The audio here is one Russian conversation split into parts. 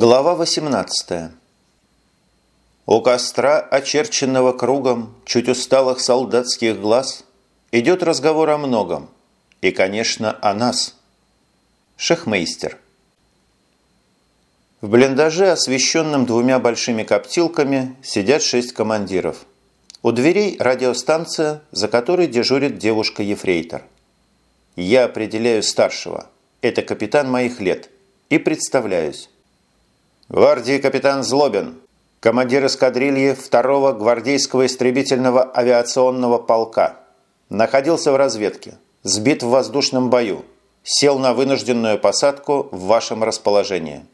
Глава 18 У костра, очерченного кругом чуть усталых солдатских глаз, идет разговор о многом. И, конечно, о нас. Шехмейстер. В блиндаже, освещенном двумя большими коптилками, сидят шесть командиров. У дверей радиостанция, за которой дежурит девушка-ефрейтор. Я определяю старшего. Это капитан моих лет. И представляюсь. Гвардии капитан Злобин, командир эскадрильи 2-го гвардейского истребительного авиационного полка. Находился в разведке, сбит в воздушном бою, сел на вынужденную посадку в вашем расположении.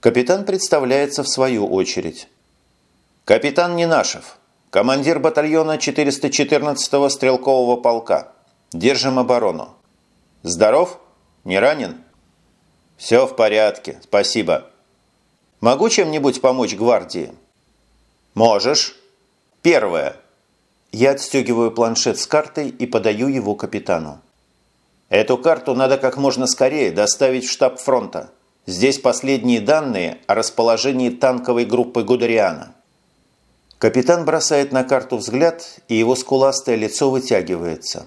Капитан представляется в свою очередь. Капитан Нинашев, командир батальона 414-го стрелкового полка. Держим оборону. Здоров? Не ранен? Все в порядке, спасибо. Могу чем-нибудь помочь гвардии? Можешь. Первое. Я отстегиваю планшет с картой и подаю его капитану. Эту карту надо как можно скорее доставить в штаб фронта. Здесь последние данные о расположении танковой группы Гудериана. Капитан бросает на карту взгляд, и его скуластое лицо вытягивается.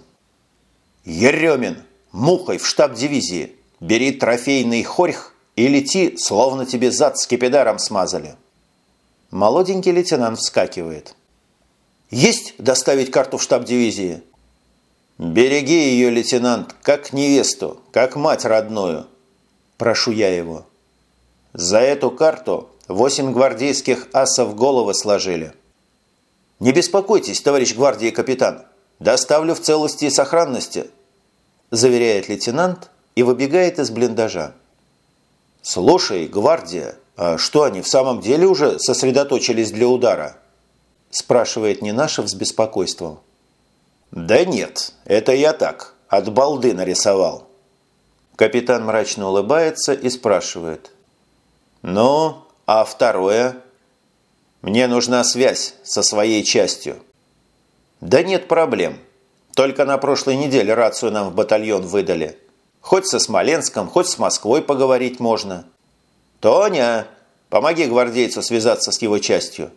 «Еремин! Мухой в штаб дивизии! Бери трофейный хорьх и лети, словно тебе зад скипидаром смазали. Молоденький лейтенант вскакивает. «Есть доставить карту в штаб дивизии?» «Береги ее, лейтенант, как невесту, как мать родную!» Прошу я его. «За эту карту восемь гвардейских асов головы сложили». «Не беспокойтесь, товарищ гвардии капитан, доставлю в целости и сохранности», заверяет лейтенант и выбегает из блиндажа. «Слушай, гвардия, а что они в самом деле уже сосредоточились для удара?» спрашивает Нинашев с беспокойством. «Да нет, это я так, от балды нарисовал». Капитан мрачно улыбается и спрашивает. «Ну, а второе?» «Мне нужна связь со своей частью». «Да нет проблем. Только на прошлой неделе рацию нам в батальон выдали. Хоть со Смоленском, хоть с Москвой поговорить можно. Тоня, помоги гвардейцу связаться с его частью.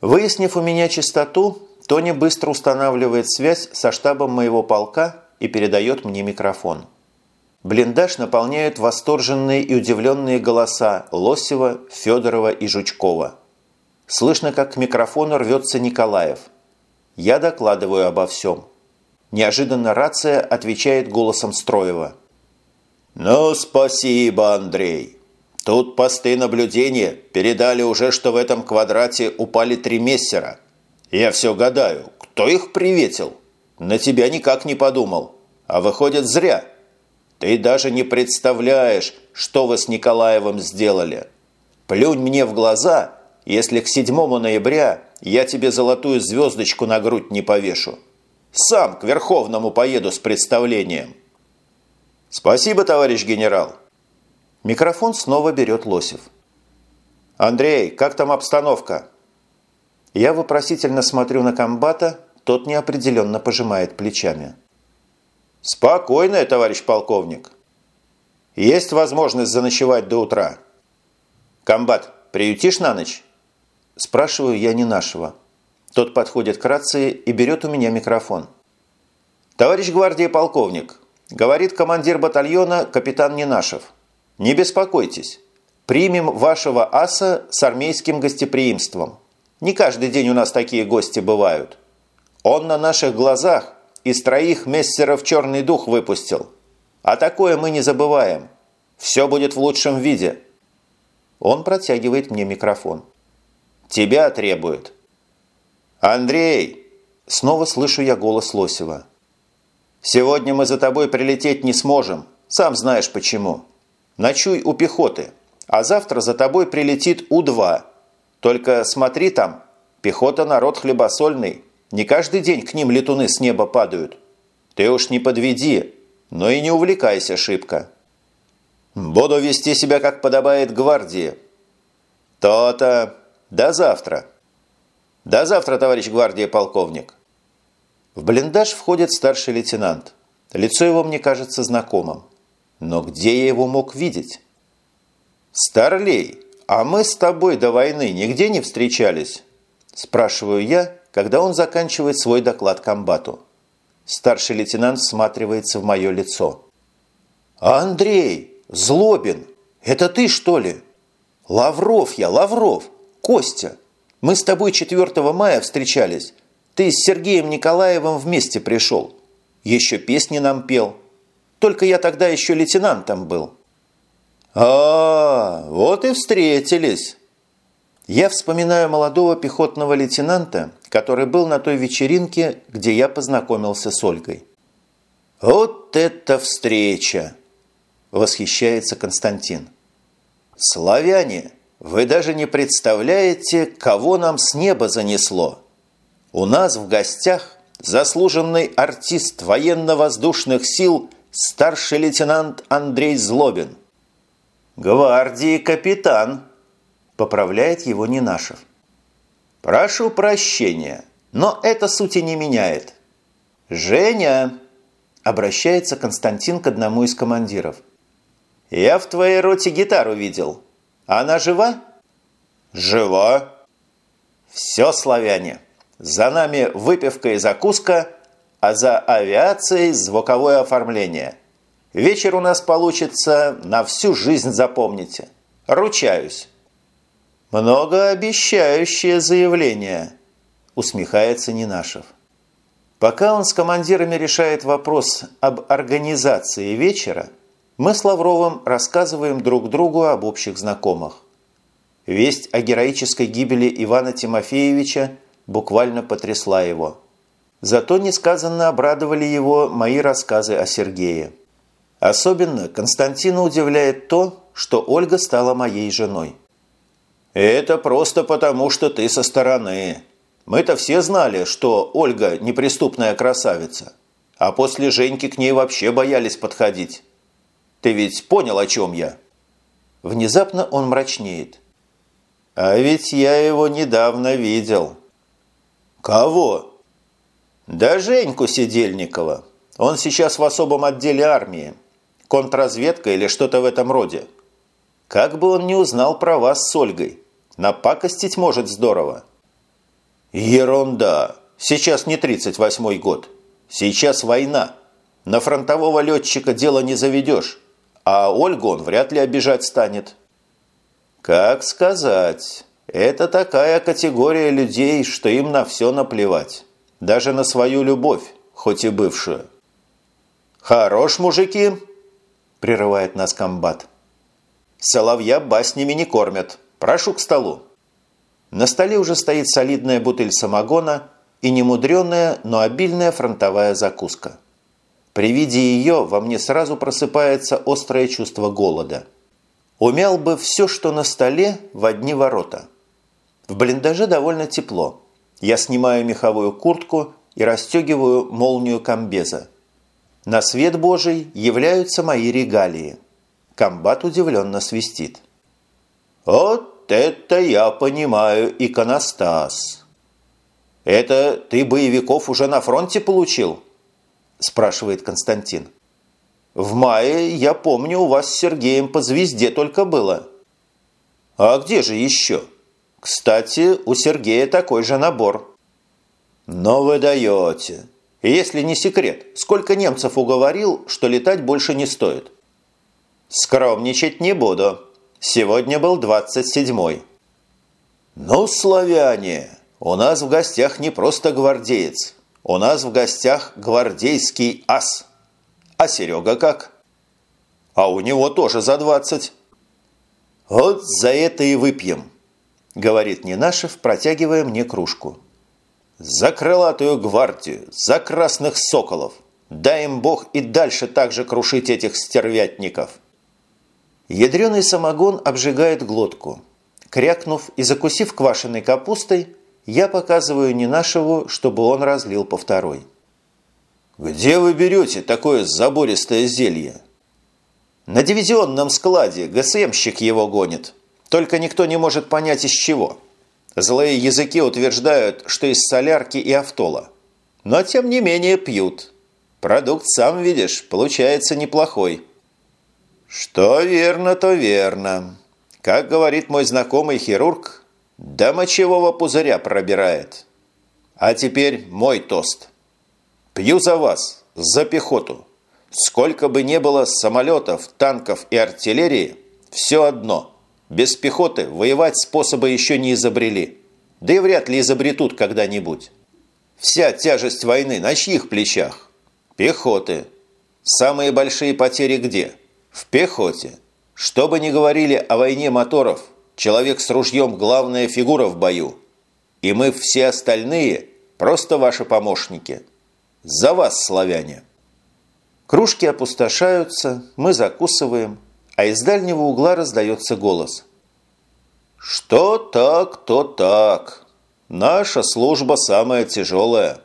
Выяснив у меня чистоту, Тоня быстро устанавливает связь со штабом моего полка и передает мне микрофон. Блиндаж наполняют восторженные и удивленные голоса Лосева, Федорова и Жучкова. Слышно, как к микрофону рвется Николаев. Я докладываю обо всем. Неожиданно рация отвечает голосом Строева. «Ну, спасибо, Андрей. Тут посты наблюдения передали уже, что в этом квадрате упали три мессера. Я все гадаю, кто их приветил? На тебя никак не подумал. А выходит, зря. Ты даже не представляешь, что вы с Николаевым сделали. Плюнь мне в глаза, если к 7 ноября я тебе золотую звездочку на грудь не повешу. Сам к Верховному поеду с представлением. Спасибо, товарищ генерал. Микрофон снова берет Лосев. Андрей, как там обстановка? Я вопросительно смотрю на комбата, тот неопределенно пожимает плечами. Спокойно, товарищ полковник. Есть возможность заночевать до утра. Комбат, приютишь на ночь? Спрашиваю я не нашего. Тот подходит к рации и берет у меня микрофон. «Товарищ гвардии полковник», – говорит командир батальона капитан Ненашев. «Не беспокойтесь. Примем вашего аса с армейским гостеприимством. Не каждый день у нас такие гости бывают. Он на наших глазах из троих мессеров черный дух выпустил. А такое мы не забываем. Все будет в лучшем виде». Он протягивает мне микрофон. «Тебя требует». «Андрей!» Снова слышу я голос Лосева. «Сегодня мы за тобой прилететь не сможем. Сам знаешь почему. Ночуй у пехоты, а завтра за тобой прилетит У-2. Только смотри там, пехота народ хлебосольный. Не каждый день к ним летуны с неба падают. Ты уж не подведи, но и не увлекайся шибко. Буду вести себя, как подобает гвардии. То-то. До завтра». «До завтра, товарищ гвардия полковник!» В блиндаж входит старший лейтенант. Лицо его мне кажется знакомым. Но где я его мог видеть? «Старлей, а мы с тобой до войны нигде не встречались?» Спрашиваю я, когда он заканчивает свой доклад комбату. Старший лейтенант всматривается в мое лицо. «Андрей! Злобин! Это ты, что ли?» «Лавров я, Лавров! Костя! Мы с тобой 4 мая встречались. Ты с Сергеем Николаевым вместе пришел. Еще песни нам пел. Только я тогда еще лейтенантом был». «А, вот и встретились!» Я вспоминаю молодого пехотного лейтенанта, который был на той вечеринке, где я познакомился с Ольгой. «Вот это встреча!» – восхищается Константин. «Славяне, вы даже не представляете, кого нам с неба занесло. У нас в гостях заслуженный артист военно-воздушных сил старший лейтенант Андрей Злобин. Гвардии капитан!» Поправляет его Нинашев. «Прошу прощения, но это сути не меняет». «Женя!» – обращается Константин к одному из командиров. «Я в твоей роте гитару видел. Она жива?» «Жива». «Все, славяне. За нами выпивка и закуска, а за авиацией звуковое оформление. Вечер у нас получится на всю жизнь запомните. Ручаюсь». «Многообещающее заявление», – усмехается Нинашев. Пока он с командирами решает вопрос об организации вечера, мы с Лавровым рассказываем друг другу об общих знакомых. Весть о героической гибели Ивана Тимофеевича буквально потрясла его. Зато несказанно обрадовали его мои рассказы о Сергее. Особенно Константина удивляет то, что Ольга стала моей женой. «Это просто потому, что ты со стороны. Мы-то все знали, что Ольга – неприступная красавица. А после Женьки к ней вообще боялись подходить. Ты ведь понял, о чем я?» Внезапно он мрачнеет. «А ведь я его недавно видел». «Кого?» «Да Женьку Сидельникова. Он сейчас в особом отделе армии. Контрразведка или что-то в этом роде. Как бы он не узнал про вас с Ольгой. Напакостить может здорово. Ерунда. Сейчас не 38-й год. Сейчас война. На фронтового летчика дело не заведешь. А Ольгу он вряд ли обижать станет. Как сказать? Это такая категория людей, что им на все наплевать. Даже на свою любовь, хоть и бывшую. «Хорош, мужики!» – прерывает нас комбат. «Соловья баснями не кормят. Прошу к столу». На столе уже стоит солидная бутыль самогона и немудренная, но обильная фронтовая закуска. При виде ее во мне сразу просыпается острое чувство голода. Умял бы все, что на столе, в одни ворота. В блиндаже довольно тепло. Я снимаю меховую куртку и расстегиваю молнию комбеза. На свет Божий являются мои регалии. Комбат удивленно свистит. «Вот это я понимаю, иконостас. Это ты боевиков уже на фронте получил? Спрашивает Константин. В мае, я помню, у вас с Сергеем по звезде только было. А где же еще? Кстати, у Сергея такой же набор. Но вы даете. Если не секрет, сколько немцев уговорил, что летать больше не стоит? Скромничать не буду. Сегодня был 27-й. Ну, славяне, у нас в гостях не просто гвардеец. У нас в гостях гвардейский ас. А Серега как? А у него тоже за 20. Вот за это и выпьем, говорит Ненашев, протягивая мне кружку. За крылатую гвардию, за красных соколов. Дай им Бог и дальше так же крушить этих стервятников. Ядреный самогон обжигает глотку. Крякнув и закусив квашеной капустой, я показываю Ненашеву, чтобы он разлил по второй. «Где вы берете такое забористое зелье?» «На дивизионном складе ГСМщик его гонит. Только никто не может понять, из чего. Злые языки утверждают, что из солярки и автола. Но тем не менее пьют. Продукт, сам видишь, получается неплохой». «Что верно, то верно. Как говорит мой знакомый хирург, до мочевого пузыря пробирает. А теперь мой тост. Пью за вас, за пехоту. Сколько бы ни было самолетов, танков и артиллерии, все одно. Без пехоты воевать способы еще не изобрели. Да и вряд ли изобретут когда-нибудь. Вся тяжесть войны на чьих плечах? Пехоты. Самые большие потери где? В пехоте. Что бы ни говорили о войне моторов, человек с ружьем – главная фигура в бою. И мы все остальные – просто ваши помощники. За вас, славяне! Кружки опустошаются, мы закусываем, а из дальнего угла раздается голос. «Что так, то так. Наша служба самая тяжелая.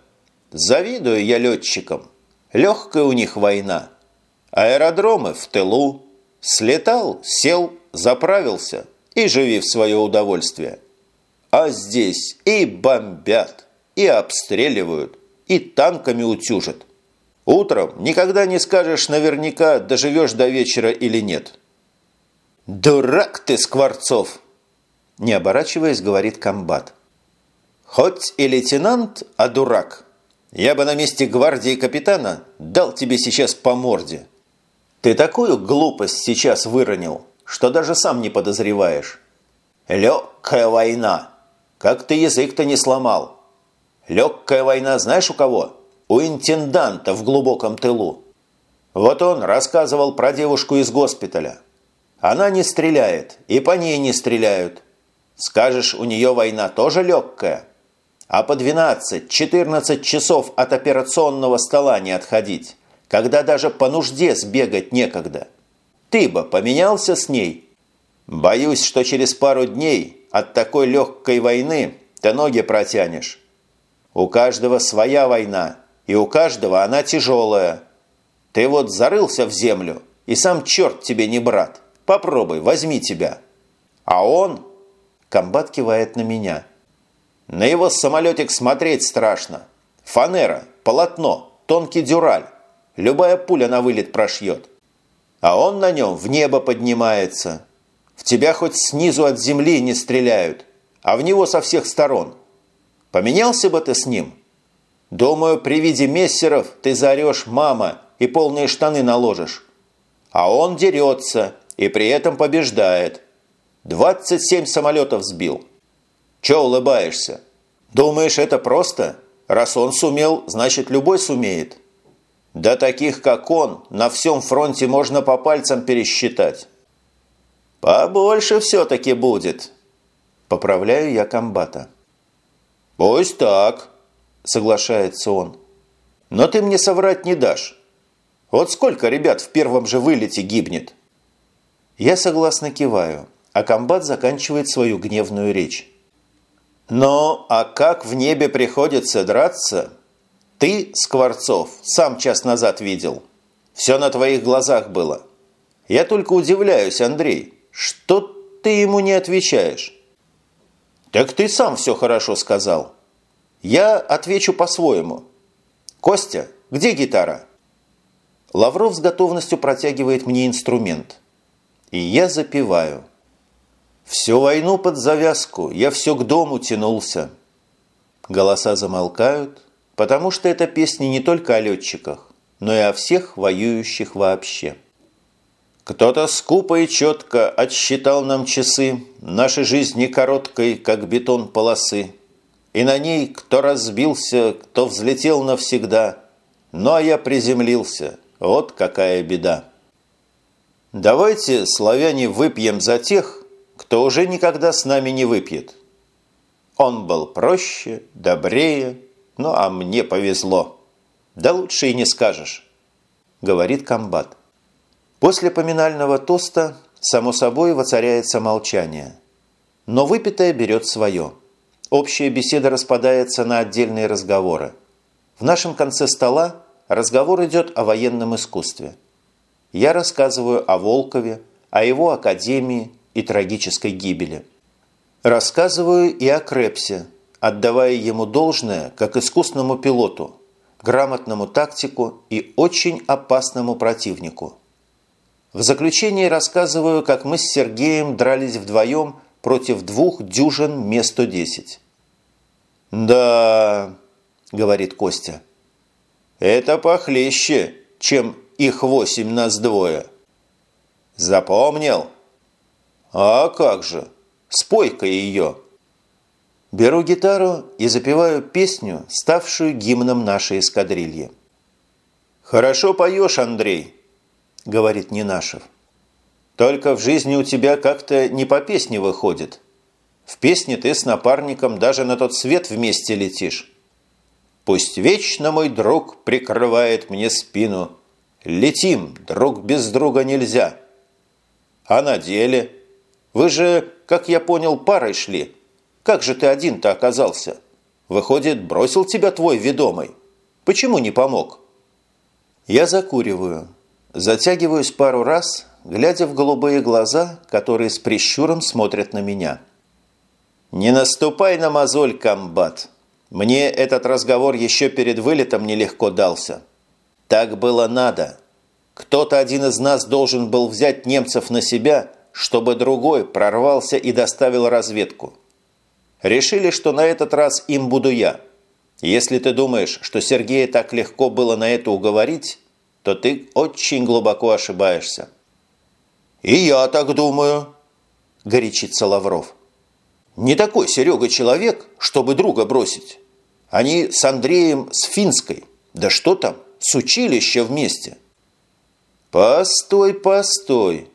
Завидую я летчикам. Легкая у них война. Аэродромы в тылу. Слетал, сел, заправился и живи в свое удовольствие. А здесь и бомбят, и обстреливают, и танками утюжат. Утром никогда не скажешь наверняка, доживешь до вечера или нет. «Дурак ты, Скворцов!» Не оборачиваясь, говорит комбат. «Хоть и лейтенант, а дурак. Я бы на месте гвардии капитана дал тебе сейчас по морде. Ты такую глупость сейчас выронил, что даже сам не подозреваешь. Легкая война. Как ты язык-то не сломал? Легкая война знаешь у кого?» у интенданта в глубоком тылу. Вот он рассказывал про девушку из госпиталя. Она не стреляет, и по ней не стреляют. Скажешь, у нее война тоже легкая? А по 12-14 часов от операционного стола не отходить, когда даже по нужде сбегать некогда. Ты бы поменялся с ней? Боюсь, что через пару дней от такой легкой войны ты ноги протянешь. У каждого своя война, и у каждого она тяжелая. Ты вот зарылся в землю, и сам черт тебе не брат. Попробуй, возьми тебя. А он...» Комбат кивает на меня. «На его самолетик смотреть страшно. Фанера, полотно, тонкий дюраль. Любая пуля на вылет прошьет. А он на нем в небо поднимается. В тебя хоть снизу от земли не стреляют, а в него со всех сторон. Поменялся бы ты с ним?» Думаю, при виде мессеров ты заорешь «мама» и полные штаны наложишь. А он дерется и при этом побеждает. 27 самолетов сбил. Че улыбаешься? Думаешь, это просто? Раз он сумел, значит любой сумеет. Да таких, как он, на всем фронте можно по пальцам пересчитать. Побольше все-таки будет. Поправляю я комбата. Пусть так, соглашается он. Но ты мне соврать не дашь. Вот сколько ребят в первом же вылете гибнет? Я согласно киваю, а комбат заканчивает свою гневную речь. Но а как в небе приходится драться? Ты, Скворцов, сам час назад видел. Все на твоих глазах было. Я только удивляюсь, Андрей, что ты ему не отвечаешь? Так ты сам все хорошо сказал. Я отвечу по-своему. Костя, где гитара? Лавров с готовностью протягивает мне инструмент. И я запеваю. Всю войну под завязку я все к дому тянулся. Голоса замолкают, потому что эта песня не только о летчиках, но и о всех воюющих вообще. Кто-то скупо и четко отсчитал нам часы нашей жизни короткой, как бетон полосы. И на ней кто разбился, кто взлетел навсегда. Ну а я приземлился. Вот какая беда. Давайте, славяне, выпьем за тех, кто уже никогда с нами не выпьет. Он был проще, добрее, ну а мне повезло. Да лучше и не скажешь, говорит комбат. После поминального тоста, само собой, воцаряется молчание. Но выпитое берет свое – Общая беседа распадается на отдельные разговоры. В нашем конце стола разговор идет о военном искусстве. Я рассказываю о Волкове, о его академии и трагической гибели. Рассказываю и о Крепсе, отдавая ему должное как искусному пилоту, грамотному тактику и очень опасному противнику. В заключение рассказываю, как мы с Сергеем дрались вдвоем против двух дюжин Ме-110. «Да», – говорит Костя, – «это похлеще, чем их восемь нас двое». «Запомнил?» «А как же? Спой-ка ее!» Беру гитару и запеваю песню, ставшую гимном нашей эскадрильи. «Хорошо поешь, Андрей», – говорит Нинашев. «Только в жизни у тебя как-то не по песне выходит. В песне ты с напарником даже на тот свет вместе летишь. Пусть вечно мой друг прикрывает мне спину. Летим, друг без друга нельзя. А на деле? Вы же, как я понял, парой шли». Как же ты один-то оказался? Выходит, бросил тебя твой ведомый. Почему не помог? Я закуриваю. Затягиваюсь пару раз, глядя в голубые глаза, которые с прищуром смотрят на меня. «Не наступай на мозоль, комбат. Мне этот разговор еще перед вылетом нелегко дался. Так было надо. Кто-то один из нас должен был взять немцев на себя, чтобы другой прорвался и доставил разведку. Решили, что на этот раз им буду я. Если ты думаешь, что Сергея так легко было на это уговорить, то ты очень глубоко ошибаешься». «И я так думаю», – горячится Лавров. «Не такой Серега человек, чтобы друга бросить. Они с Андреем с Финской. Да что там, с училища вместе». «Постой, постой»,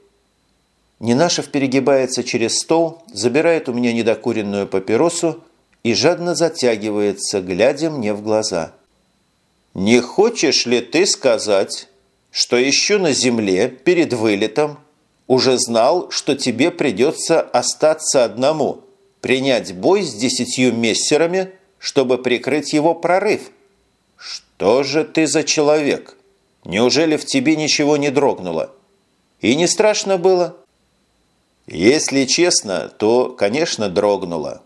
Нинашев перегибается через стол, забирает у меня недокуренную папиросу и жадно затягивается, глядя мне в глаза. «Не хочешь ли ты сказать, что еще на земле перед вылетом уже знал, что тебе придется остаться одному, принять бой с десятью мессерами, чтобы прикрыть его прорыв? Что же ты за человек? Неужели в тебе ничего не дрогнуло? И не страшно было?» Если честно, то, конечно, дрогнула.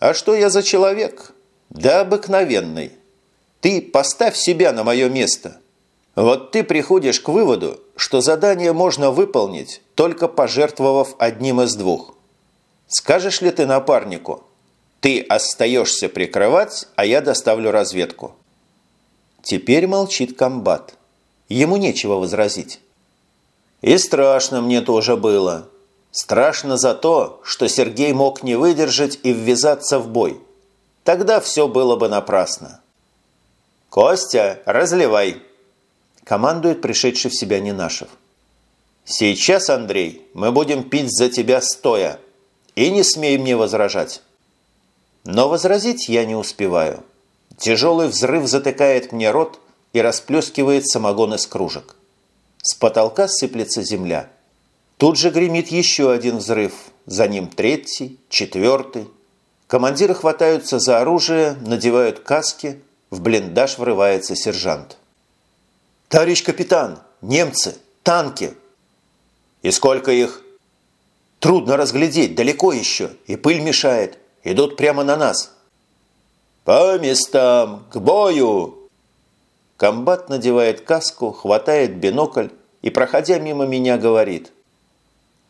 А что я за человек? Да обыкновенный. Ты поставь себя на мое место. Вот ты приходишь к выводу, что задание можно выполнить, только пожертвовав одним из двух. Скажешь ли ты напарнику, ты остаешься прикрывать, а я доставлю разведку? Теперь молчит комбат. Ему нечего возразить. И страшно мне тоже было. Страшно за то, что Сергей мог не выдержать и ввязаться в бой. Тогда все было бы напрасно. «Костя, разливай!» – командует пришедший в себя Нинашев. «Сейчас, Андрей, мы будем пить за тебя стоя. И не смей мне возражать». Но возразить я не успеваю. Тяжелый взрыв затыкает мне рот и расплескивает самогон из кружек. С потолка сыплется земля. Тут же гремит еще один взрыв, за ним третий, четвертый. Командиры хватаются за оружие, надевают каски, в блиндаж врывается сержант. «Товарищ капитан! Немцы! Танки!» «И сколько их?» «Трудно разглядеть, далеко еще, и пыль мешает. Идут прямо на нас». «По местам! К бою!» Комбат надевает каску, хватает бинокль и, проходя мимо меня, говорит –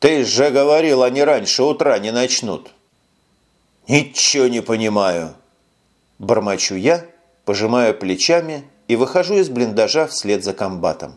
ты же говорил, они раньше утра не начнут. Ничего не понимаю. Бормочу я, пожимаю плечами и выхожу из блиндажа вслед за комбатом.